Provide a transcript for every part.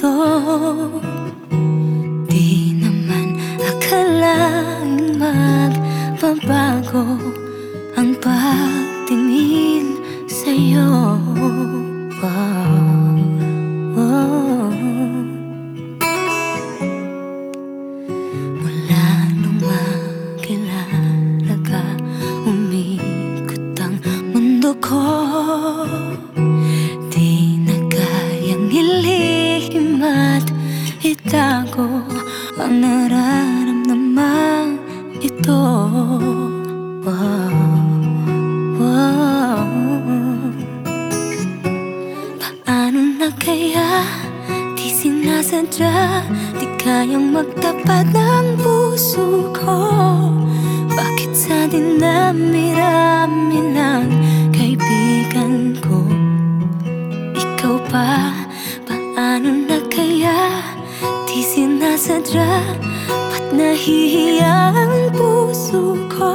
ito Di naman akalain magbabago Ang pagtingin sa'yo wow. Oh. Mula nung makilala ka Umikot ang mundo ko Ang nararamdaman ito wow. Wow. Paano na kaya di sinasadya Di kayang magtapat ng puso ko Bakit sa dinami-rami ng kaibigan ko Ikaw pa, paano na sinasadya Ba't nahihiya ang puso ko.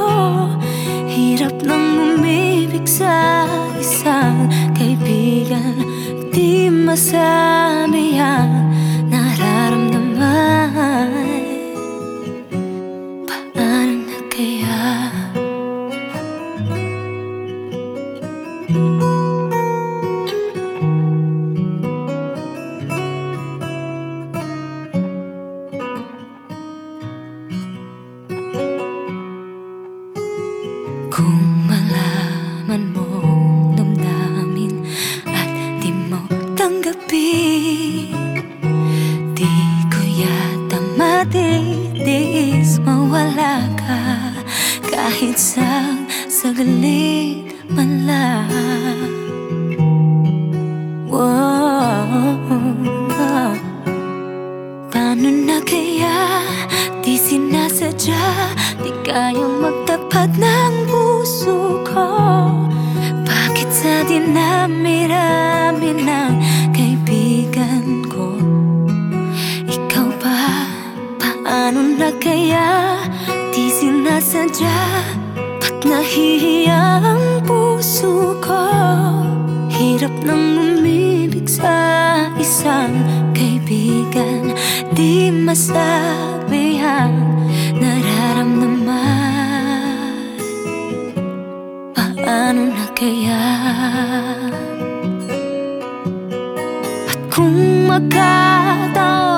Hirap nang umibig sa isang kaibigan Di masabi ang malaman mo damdamin At di mo tanggapin. Di ko yata matitiis mawala ka Kahit sa saglit man lang. Wow. Paano na kaya di sinasadya? Di kayang dinami-rami ng kaibigan ko. Ikaw ba, paano na kaya? Di sinasadya. Ba't nahihiya ang puso ko? Hirap nang umibig sa isang kaibigan. Di masabi ang nararamdaman. Paano na kaya? Kung magkataong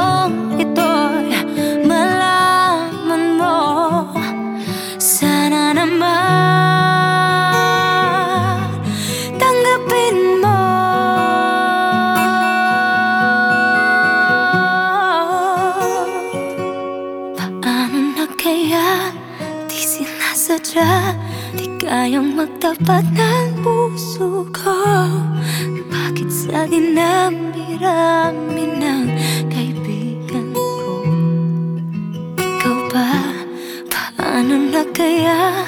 magtapat ng puso ko. Bakit sa dinami-rami ng kaibigan ko? Ikaw ba, paano na kaya?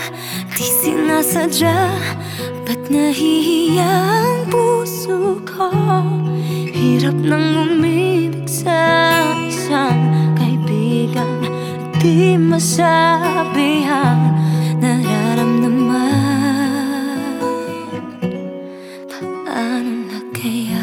Di sinasadya. Ba't nahihiya ang puso ko? Hirap nang umibig sa isang kaibigan. Di masabi 아는 낙해야